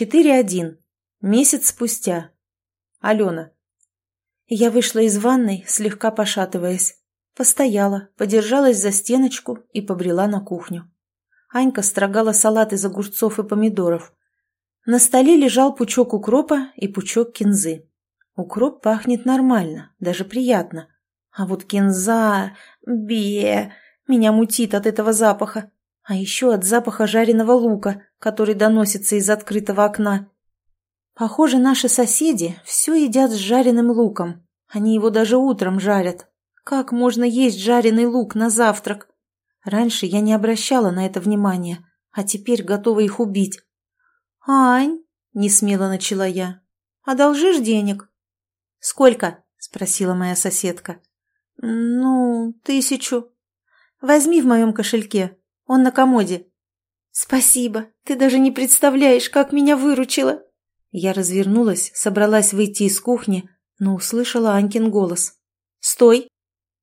4.1. Месяц спустя. Алена. Я вышла из ванной, слегка пошатываясь. Постояла, подержалась за стеночку и побрела на кухню. Анька строгала салат из огурцов и помидоров. На столе лежал пучок укропа и пучок кинзы. Укроп пахнет нормально, даже приятно. А вот кинза... бе... Меня мутит от этого запаха. А еще от запаха жареного лука, который доносится из открытого окна. Похоже, наши соседи все едят с жареным луком. Они его даже утром жарят. Как можно есть жареный лук на завтрак? Раньше я не обращала на это внимания, а теперь готова их убить. «Ань», — несмело начала я, — «одолжишь денег?» «Сколько?» — спросила моя соседка. «Ну, тысячу. Возьми в моем кошельке. Он на комоде». «Спасибо. Ты даже не представляешь, как меня выручила». Я развернулась, собралась выйти из кухни, но услышала Анькин голос. «Стой!»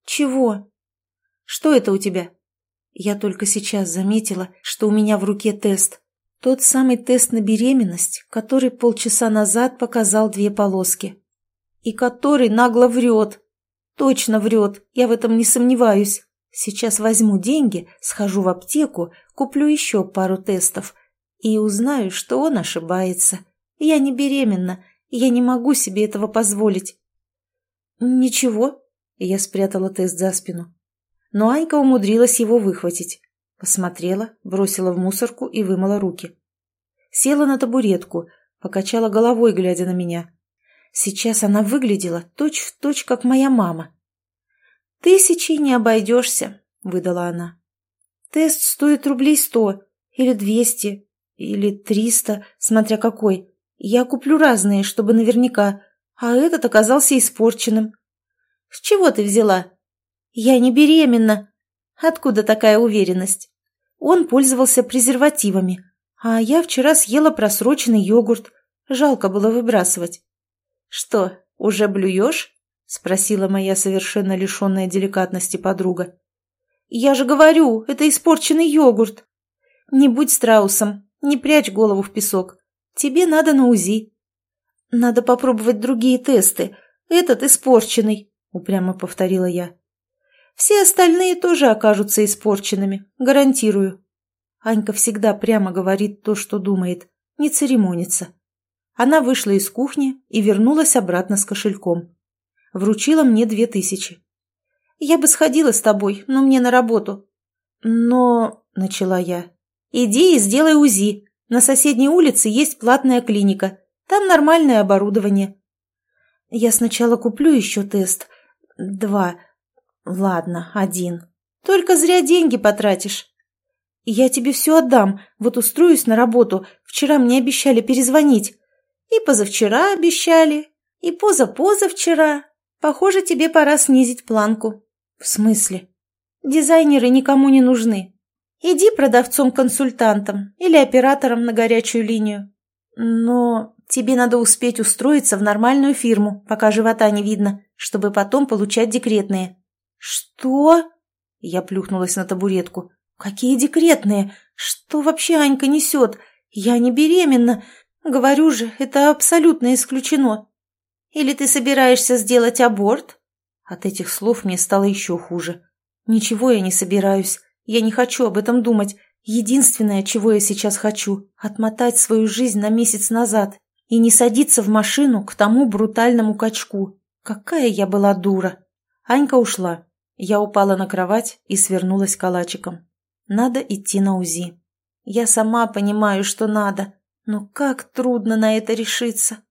«Чего?» «Что это у тебя?» Я только сейчас заметила, что у меня в руке тест. Тот самый тест на беременность, который полчаса назад показал две полоски. И который нагло врет. Точно врет, я в этом не сомневаюсь. Сейчас возьму деньги, схожу в аптеку, куплю еще пару тестов и узнаю, что он ошибается. Я не беременна, я не могу себе этого позволить. Ничего, я спрятала тест за спину. Но Анька умудрилась его выхватить. Посмотрела, бросила в мусорку и вымыла руки. Села на табуретку, покачала головой, глядя на меня. Сейчас она выглядела точь-в-точь, точь, как моя мама. «Тысячей не обойдешься», — выдала она. «Тест стоит рублей сто, или двести, или триста, смотря какой. Я куплю разные, чтобы наверняка, а этот оказался испорченным». «С чего ты взяла?» «Я не беременна». «Откуда такая уверенность?» Он пользовался презервативами, а я вчера съела просроченный йогурт. Жалко было выбрасывать. «Что, уже блюешь?» — спросила моя совершенно лишенная деликатности подруга. «Я же говорю, это испорченный йогурт!» «Не будь страусом, не прячь голову в песок. Тебе надо на УЗИ». «Надо попробовать другие тесты. Этот испорченный», — упрямо повторила я. «Все остальные тоже окажутся испорченными, гарантирую». Анька всегда прямо говорит то, что думает, не церемонится. Она вышла из кухни и вернулась обратно с кошельком вручила мне две тысячи. «Я бы сходила с тобой, но мне на работу». «Но...» — начала я. «Иди и сделай УЗИ. На соседней улице есть платная клиника. Там нормальное оборудование». «Я сначала куплю еще тест. Два. Ладно, один. Только зря деньги потратишь». «Я тебе все отдам. Вот устроюсь на работу. Вчера мне обещали перезвонить». «И позавчера обещали, и позапозавчера. Похоже, тебе пора снизить планку. В смысле? Дизайнеры никому не нужны. Иди продавцом-консультантом или оператором на горячую линию. Но тебе надо успеть устроиться в нормальную фирму, пока живота не видно, чтобы потом получать декретные. Что? Я плюхнулась на табуретку. Какие декретные? Что вообще Анька несет? Я не беременна. Говорю же, это абсолютно исключено. Или ты собираешься сделать аборт?» От этих слов мне стало еще хуже. «Ничего я не собираюсь. Я не хочу об этом думать. Единственное, чего я сейчас хочу – отмотать свою жизнь на месяц назад и не садиться в машину к тому брутальному качку. Какая я была дура!» Анька ушла. Я упала на кровать и свернулась калачиком. Надо идти на УЗИ. Я сама понимаю, что надо, но как трудно на это решиться.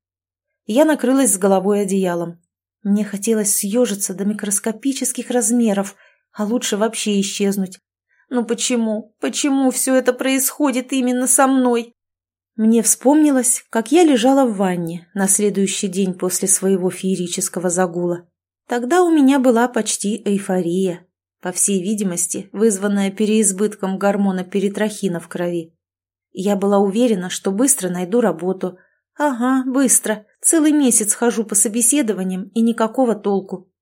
Я накрылась с головой одеялом. Мне хотелось съежиться до микроскопических размеров, а лучше вообще исчезнуть. Ну почему, почему все это происходит именно со мной? Мне вспомнилось, как я лежала в ванне на следующий день после своего феерического загула. Тогда у меня была почти эйфория, по всей видимости, вызванная переизбытком гормона перитрохина в крови. Я была уверена, что быстро найду работу. Ага, быстро. Целый месяц хожу по собеседованиям и никакого толку.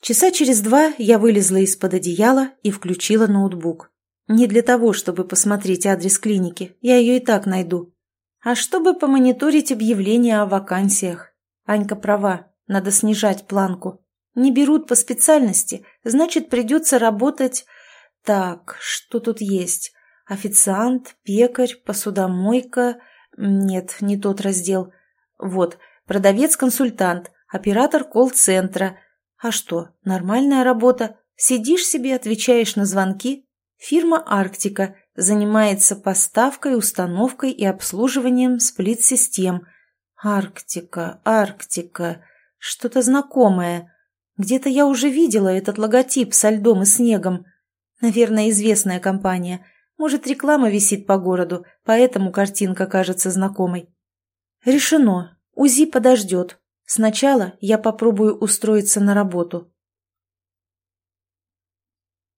Часа через два я вылезла из-под одеяла и включила ноутбук. Не для того, чтобы посмотреть адрес клиники, я ее и так найду. А чтобы помониторить объявления о вакансиях. Анька права, надо снижать планку. Не берут по специальности, значит, придется работать... Так, что тут есть? Официант, пекарь, посудомойка... Нет, не тот раздел. Вот, продавец-консультант, оператор колл-центра. А что, нормальная работа. Сидишь себе, отвечаешь на звонки. Фирма «Арктика» занимается поставкой, установкой и обслуживанием сплит-систем. Арктика, Арктика, что-то знакомое. Где-то я уже видела этот логотип со льдом и снегом. Наверное, известная компания. Может, реклама висит по городу, поэтому картинка кажется знакомой. Решено. УЗИ подождет. Сначала я попробую устроиться на работу.